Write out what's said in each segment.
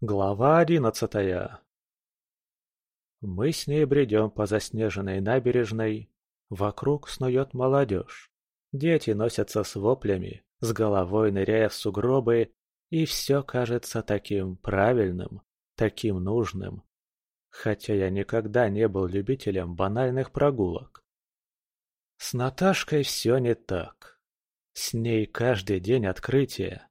Глава одиннадцатая Мы с ней бредем по заснеженной набережной. Вокруг снует молодежь. Дети носятся с воплями, с головой ныряя в сугробы, и все кажется таким правильным, таким нужным. Хотя я никогда не был любителем банальных прогулок. С Наташкой все не так. С ней каждый день открытие.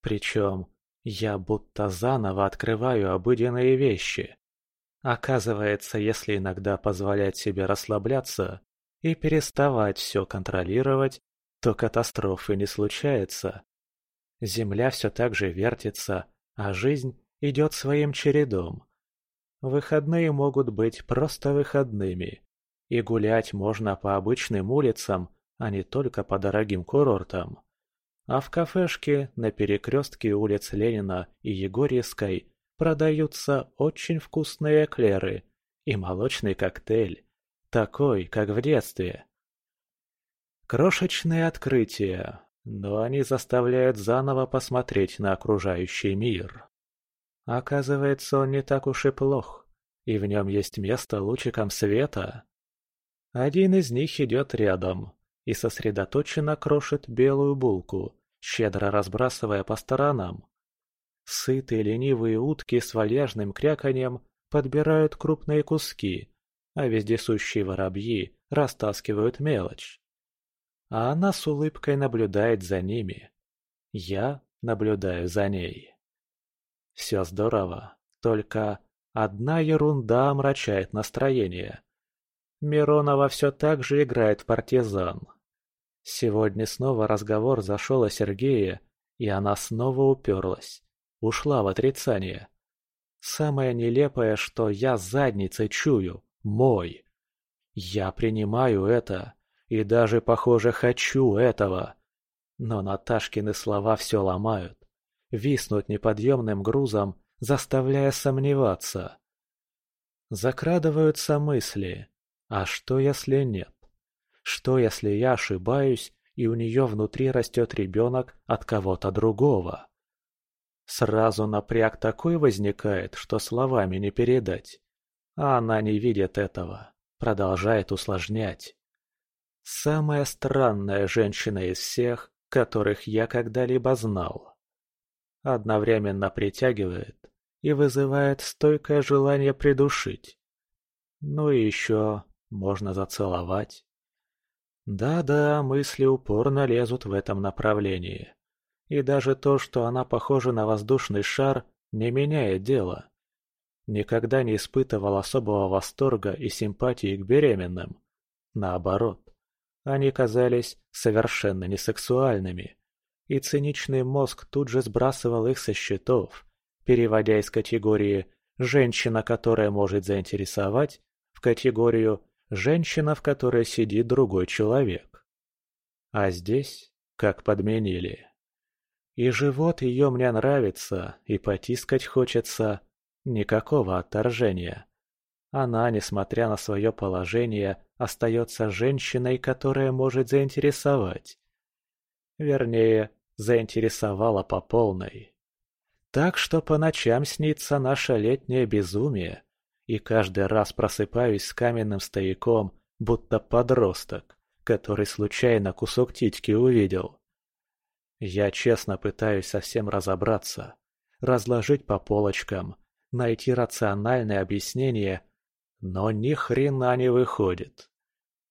Причем я будто заново открываю обыденные вещи. Оказывается, если иногда позволять себе расслабляться и переставать все контролировать, то катастрофы не случается. Земля все так же вертится, а жизнь идет своим чередом. Выходные могут быть просто выходными, и гулять можно по обычным улицам, а не только по дорогим курортам. А в кафешке на перекрестке улиц Ленина и Егорьевской продаются очень вкусные эклеры и молочный коктейль, такой, как в детстве. Крошечные открытия, но они заставляют заново посмотреть на окружающий мир. Оказывается, он не так уж и плох, и в нем есть место лучикам света. Один из них идет рядом, и сосредоточенно крошит белую булку, щедро разбрасывая по сторонам. Сытые ленивые утки с вальяжным кряканьем подбирают крупные куски, а вездесущие воробьи растаскивают мелочь. А она с улыбкой наблюдает за ними. Я наблюдаю за ней. Все здорово, только одна ерунда омрачает настроение. Миронова все так же играет в партизан. Сегодня снова разговор зашел о Сергее, и она снова уперлась. Ушла в отрицание. Самое нелепое, что я задницей чую. Мой. Я принимаю это. И даже, похоже, хочу этого. Но Наташкины слова все ломают. Виснут неподъемным грузом, заставляя сомневаться. Закрадываются мысли. А что, если нет? Что, если я ошибаюсь, и у нее внутри растет ребенок от кого-то другого? Сразу напряг такой возникает, что словами не передать. А она не видит этого, продолжает усложнять. Самая странная женщина из всех, которых я когда-либо знал. Одновременно притягивает и вызывает стойкое желание придушить. Ну и еще можно зацеловать. Да-да, мысли упорно лезут в этом направлении. И даже то, что она похожа на воздушный шар, не меняет дело. Никогда не испытывал особого восторга и симпатии к беременным. Наоборот, они казались совершенно несексуальными. И циничный мозг тут же сбрасывал их со счетов, переводя из категории «женщина, которая может заинтересовать» в категорию женщина, в которой сидит другой человек. А здесь как подменили. И живот ее мне нравится, и потискать хочется. Никакого отторжения. Она, несмотря на свое положение, остается женщиной, которая может заинтересовать. Вернее, заинтересовала по полной. Так что по ночам снится наше летнее безумие, и каждый раз просыпаюсь с каменным стояком, будто подросток, который случайно кусок титьки увидел. Я честно пытаюсь совсем разобраться, разложить по полочкам, найти рациональное объяснение, но ни хрена не выходит.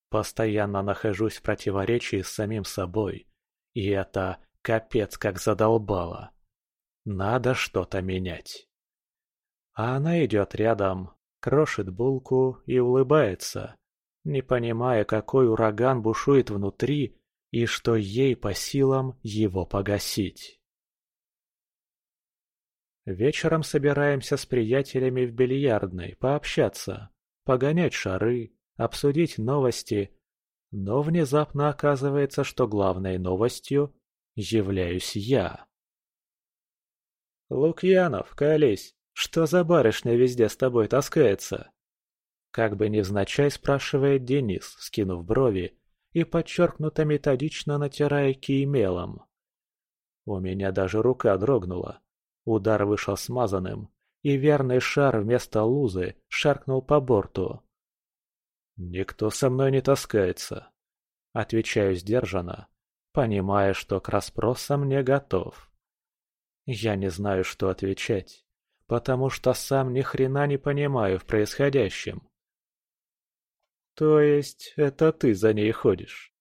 Постоянно нахожусь в противоречии с самим собой, и это капец как задолбало. Надо что-то менять. А она идет рядом, крошит булку и улыбается, не понимая, какой ураган бушует внутри и что ей по силам его погасить. Вечером собираемся с приятелями в бильярдной пообщаться, погонять шары, обсудить новости, но внезапно оказывается, что главной новостью являюсь я. «Лукьянов, колись, «Что за барышня везде с тобой таскается?» Как бы невзначай спрашивает Денис, скинув брови и подчеркнуто методично натирая кий мелом. У меня даже рука дрогнула. Удар вышел смазанным, и верный шар вместо лузы шаркнул по борту. «Никто со мной не таскается», — отвечаю сдержанно, понимая, что к расспросам не готов. Я не знаю, что отвечать, потому что сам ни хрена не понимаю в происходящем. «То есть это ты за ней ходишь?»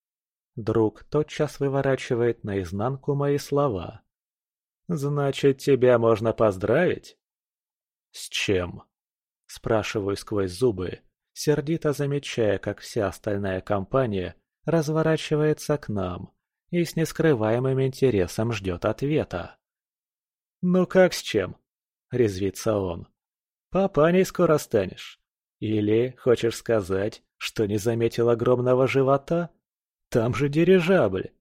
Друг тотчас выворачивает наизнанку мои слова. «Значит, тебя можно поздравить?» «С чем?» Спрашиваю сквозь зубы, сердито замечая, как вся остальная компания разворачивается к нам и с нескрываемым интересом ждет ответа. «Ну как с чем?» – резвится он. «Папаней скоро станешь. Или хочешь сказать, что не заметил огромного живота? Там же дирижабль».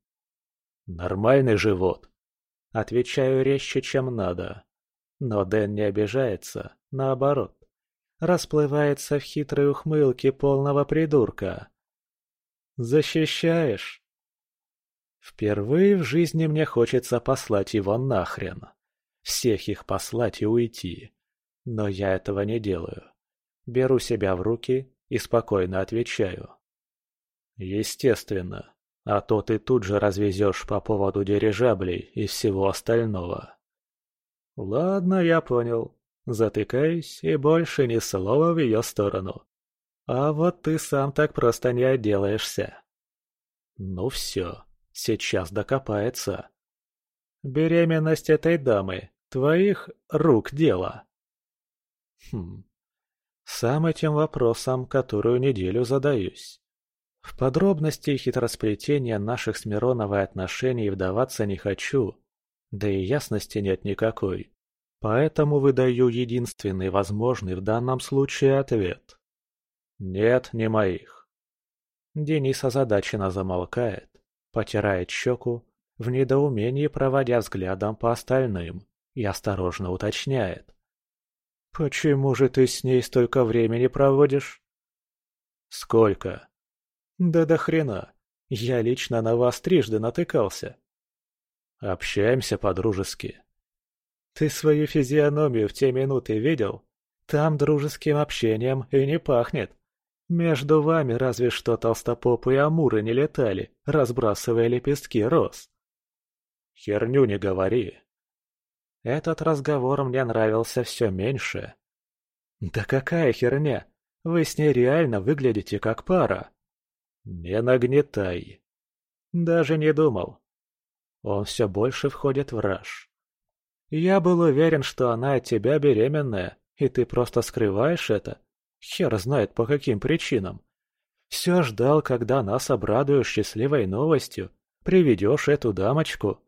«Нормальный живот», – отвечаю резче, чем надо. Но Дэн не обижается, наоборот. Расплывается в хитрой ухмылке полного придурка. «Защищаешь?» Впервые в жизни мне хочется послать его нахрен. Всех их послать и уйти. Но я этого не делаю. Беру себя в руки и спокойно отвечаю. Естественно. А то ты тут же развезешь по поводу дирижаблей и всего остального. Ладно, я понял. Затыкаюсь и больше ни слова в ее сторону. А вот ты сам так просто не отделаешься. Ну все, сейчас докопается. Беременность этой дамы твоих рук дело. Хм. Сам этим вопросом которую неделю задаюсь. В подробности хитросплетения наших с Мироновой отношений вдаваться не хочу, да и ясности нет никакой. Поэтому выдаю единственный возможный в данном случае ответ. Нет, не моих. Денис озадаченно замолкает, потирает щеку, в недоумении проводя взглядом по остальным, и осторожно уточняет. «Почему же ты с ней столько времени проводишь?» «Сколько?» «Да до хрена. Я лично на вас трижды натыкался». «Общаемся по-дружески», ты свою физиономию в те минуты видел? Там дружеским общением и не пахнет. Между вами разве что толстопопы и амуры не летали, разбрасывая лепестки роз. Херню не говори. Этот разговор мне нравился все меньше. Да какая херня? Вы с ней реально выглядите как пара. Не нагнетай. Даже не думал. Он все больше входит в раж. Я был уверен, что она от тебя беременная, и ты просто скрываешь это. Хер знает по каким причинам. Все ждал, когда нас обрадуешь счастливой новостью, приведешь эту дамочку.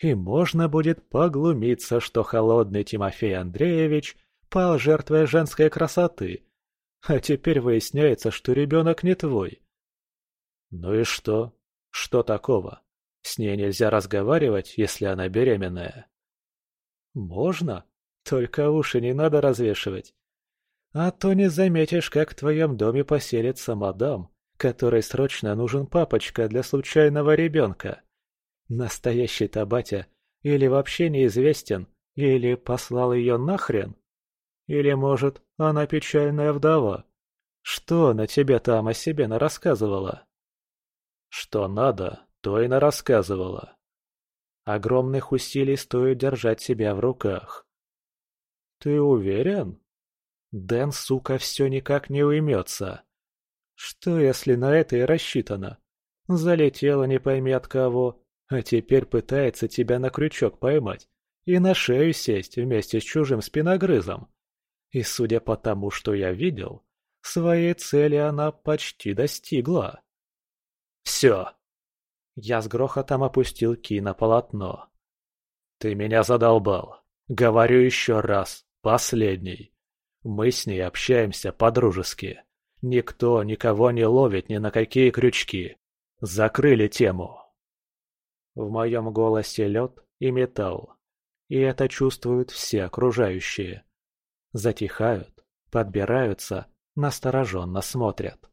И можно будет поглумиться, что холодный Тимофей Андреевич пал жертвой женской красоты. А теперь выясняется, что ребенок не твой. Ну и что? Что такого? С ней нельзя разговаривать, если она беременная. «Можно? Только уши не надо развешивать. А то не заметишь, как в твоем доме поселится мадам, которой срочно нужен папочка для случайного ребенка. Настоящий-то батя или вообще неизвестен, или послал ее нахрен. Или, может, она печальная вдова. Что она тебе там о себе нарассказывала?» «Что надо, то и нарассказывала», Огромных усилий стоит держать себя в руках. «Ты уверен?» Дэн, сука, все никак не уймется. Что, если на это и рассчитано? Залетела не пойми от кого, а теперь пытается тебя на крючок поймать и на шею сесть вместе с чужим спиногрызом. И судя по тому, что я видел, своей цели она почти достигла. «Все!» Я с грохотом опустил ки на полотно. «Ты меня задолбал. Говорю еще раз, последний. Мы с ней общаемся по-дружески. Никто никого не ловит ни на какие крючки. Закрыли тему». В моем голосе лед и металл. И это чувствуют все окружающие. Затихают, подбираются, настороженно смотрят.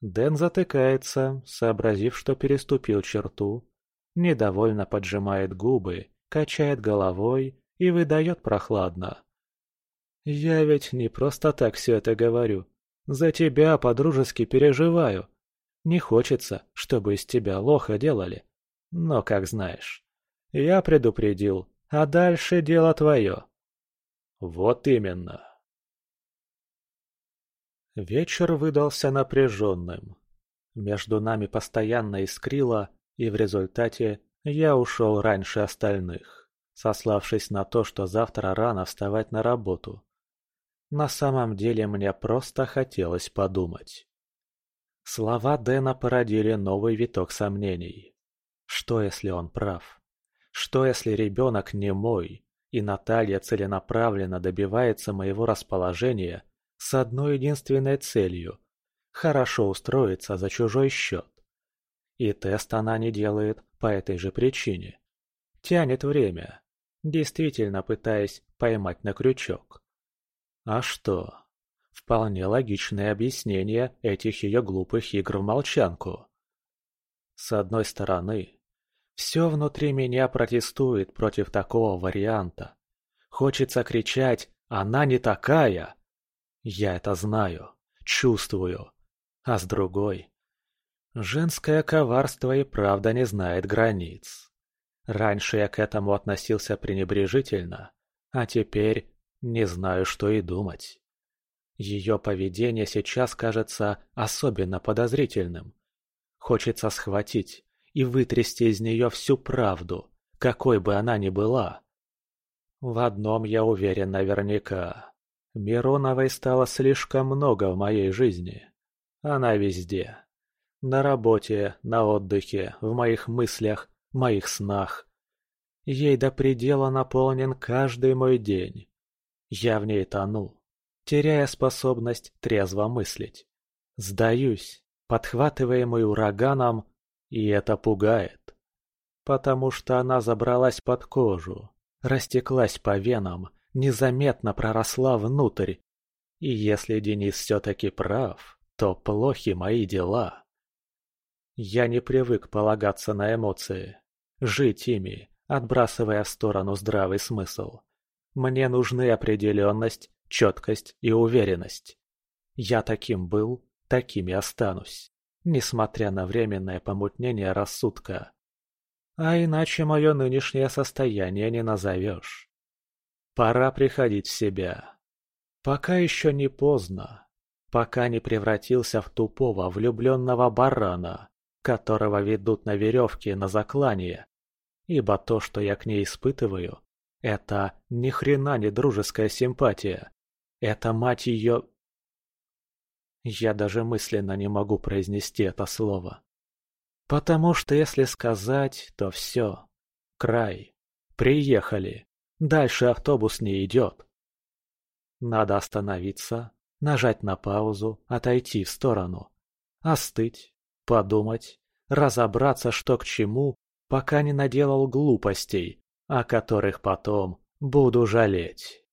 Дэн затыкается, сообразив, что переступил черту, недовольно поджимает губы, качает головой и выдает прохладно. Я ведь не просто так все это говорю. За тебя по-дружески переживаю. Не хочется, чтобы из тебя лоха делали. Но как знаешь. Я предупредил, а дальше дело твое. Вот именно. Вечер выдался напряженным. Между нами постоянно искрило, и в результате я ушел раньше остальных, сославшись на то, что завтра рано вставать на работу. На самом деле мне просто хотелось подумать. Слова Дэна породили новый виток сомнений. Что если он прав? Что если ребенок не мой, и Наталья целенаправленно добивается моего расположения с одной единственной целью – хорошо устроиться за чужой счет? И тест она не делает по этой же причине. Тянет время, действительно пытаясь поймать на крючок. А что? Вполне логичное объяснение этих ее глупых игр в молчанку. С одной стороны, все внутри меня протестует против такого варианта. Хочется кричать «Она не такая!» Я это знаю, чувствую. А с другой... Женское коварство и правда не знает границ. Раньше я к этому относился пренебрежительно, а теперь не знаю, что и думать. Ее поведение сейчас кажется особенно подозрительным. Хочется схватить и вытрясти из нее всю правду, какой бы она ни была. В одном я уверен наверняка. Мироновой стало слишком много в моей жизни. Она везде. На работе, на отдыхе, в моих мыслях, моих снах. Ей до предела наполнен каждый мой день. Я в ней тону, теряя способность трезво мыслить. Сдаюсь, подхватываемый ураганом, и это пугает. Потому что она забралась под кожу, растеклась по венам, незаметно проросла внутрь. И если Денис все-таки прав, то плохи мои дела. Я не привык полагаться на эмоции, жить ими, отбрасывая в сторону здравый смысл. Мне нужны определенность, четкость и уверенность. Я таким был, таким и останусь, несмотря на временное помутнение рассудка. А иначе мое нынешнее состояние не назовешь. Пора приходить в себя. Пока еще не поздно. Пока не превратился в тупого влюбленного барана, которого ведут на веревке на заклание. Ибо то, что я к ней испытываю, это ни хрена не дружеская симпатия. Это, мать ее... Я даже мысленно не могу произнести это слово. Потому что если сказать, то все. Край. Приехали. Дальше автобус не идет. Надо остановиться, нажать на паузу, отойти в сторону. Остыть, подумать, разобраться, что к чему, пока не наделал глупостей, о которых потом буду жалеть.